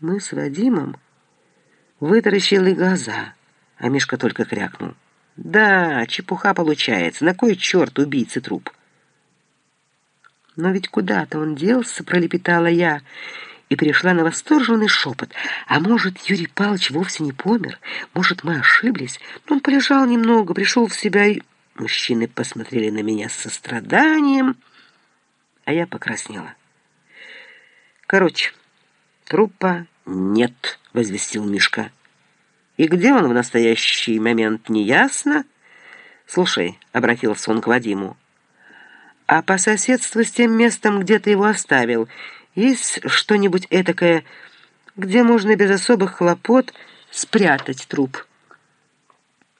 Мы с Вадимом вытаращили глаза, а Мишка только крякнул. «Да, чепуха получается. На кой черт убийцы труп?» «Но ведь куда-то он делся», — пролепетала я, и перешла на восторженный шепот. «А может, Юрий Павлович вовсе не помер? Может, мы ошиблись? Он полежал немного, пришел в себя и...» Мужчины посмотрели на меня с состраданием, а я покраснела. «Короче, трупа нет», — возвестил Мишка. «И где он в настоящий момент, неясно?» «Слушай», — обратился он к Вадиму, «а по соседству с тем местом, где ты его оставил, есть что-нибудь этакое, где можно без особых хлопот спрятать труп?»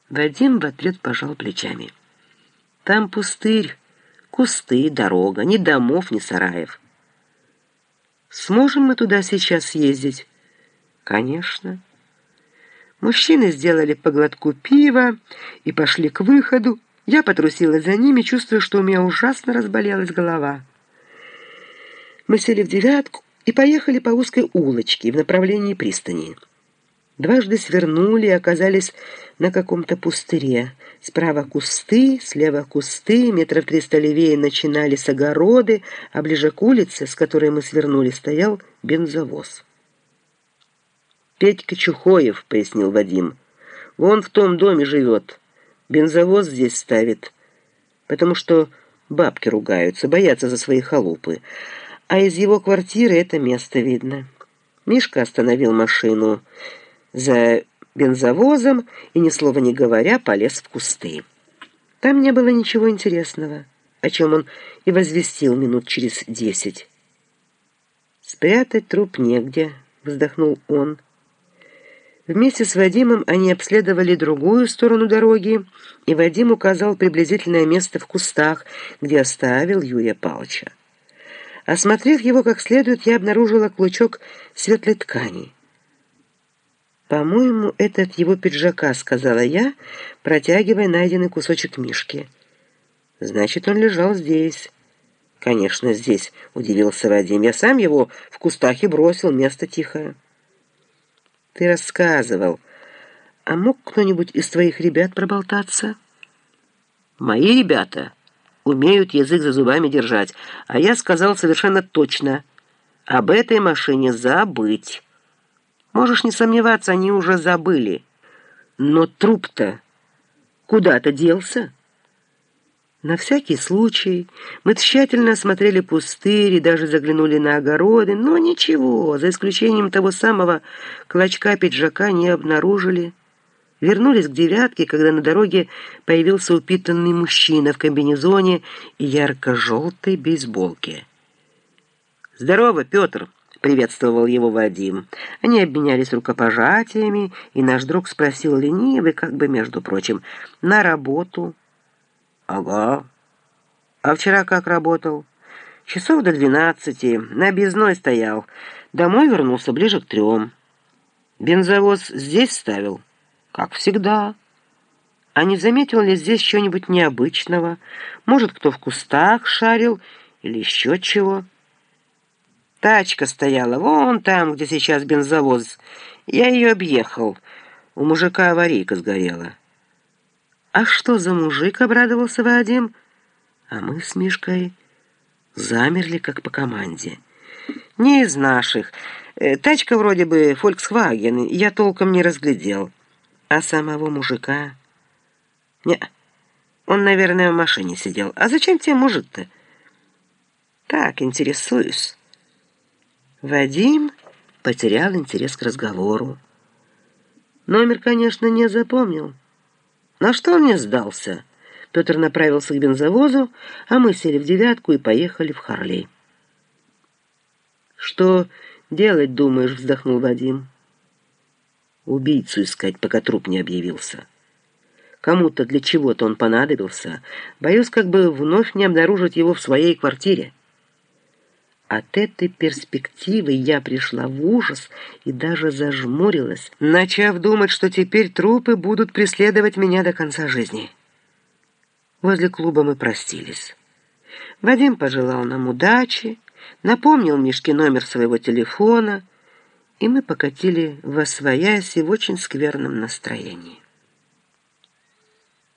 Вадим в ответ пожал плечами. «Там пустырь, кусты, дорога, ни домов, ни сараев». Сможем мы туда сейчас съездить? Конечно. Мужчины сделали по глотку пива и пошли к выходу. Я потрусила за ними, чувствуя, что у меня ужасно разболелась голова. Мы сели в девятку и поехали по узкой улочке в направлении пристани. Дважды свернули и оказались на каком-то пустыре. Справа кусты, слева кусты, метров триста левее начинались огороды, а ближе к улице, с которой мы свернули, стоял бензовоз. «Петька Чухоев», — пояснил Вадим, — «вон в том доме живет. Бензовоз здесь ставит, потому что бабки ругаются, боятся за свои халупы. А из его квартиры это место видно». Мишка остановил машину за бензовозом и, ни слова не говоря, полез в кусты. Там не было ничего интересного, о чем он и возвестил минут через десять. «Спрятать труп негде», — вздохнул он. Вместе с Вадимом они обследовали другую сторону дороги, и Вадим указал приблизительное место в кустах, где оставил Юрия Павловича. Осмотрев его как следует, я обнаружила клочок светлой ткани — «По-моему, это от его пиджака», — сказала я, протягивая найденный кусочек мишки. «Значит, он лежал здесь». «Конечно, здесь», — удивился Вадим. «Я сам его в кустах и бросил, место тихое». «Ты рассказывал. А мог кто-нибудь из твоих ребят проболтаться?» «Мои ребята умеют язык за зубами держать, а я сказал совершенно точно. Об этой машине забыть». Можешь не сомневаться, они уже забыли. Но труп-то куда-то делся. На всякий случай мы тщательно осмотрели пустырь и даже заглянули на огороды, но ничего, за исключением того самого клочка пиджака не обнаружили. Вернулись к девятке, когда на дороге появился упитанный мужчина в комбинезоне и ярко-желтой бейсболке. «Здорово, Петр!» — приветствовал его Вадим. Они обменялись рукопожатиями, и наш друг спросил ленивый, как бы между прочим, «На работу?» «Ага». «А вчера как работал?» «Часов до двенадцати. На объездной стоял. Домой вернулся ближе к трем». «Бензовоз здесь ставил?» «Как всегда». «А не заметил ли здесь чего-нибудь необычного? Может, кто в кустах шарил или еще чего?» Тачка стояла вон там, где сейчас бензовоз. Я ее объехал. У мужика аварийка сгорела. «А что за мужик?» — обрадовался Вадим. А мы с Мишкой замерли, как по команде. «Не из наших. Э, тачка вроде бы «Фольксваген», я толком не разглядел. А самого мужика? Не, он, наверное, в машине сидел. А зачем тебе мужик-то? Так, интересуюсь». Вадим потерял интерес к разговору. Номер, конечно, не запомнил. На что он мне сдался? Петр направился к бензовозу, а мы сели в девятку и поехали в Харлей. «Что делать, думаешь?» — вздохнул Вадим. «Убийцу искать, пока труп не объявился. Кому-то для чего-то он понадобился. Боюсь, как бы вновь не обнаружить его в своей квартире». От этой перспективы я пришла в ужас и даже зажмурилась, начав думать, что теперь трупы будут преследовать меня до конца жизни. Возле клуба мы простились. Вадим пожелал нам удачи, напомнил Мишке номер своего телефона и мы покатили во свояси в очень скверном настроении.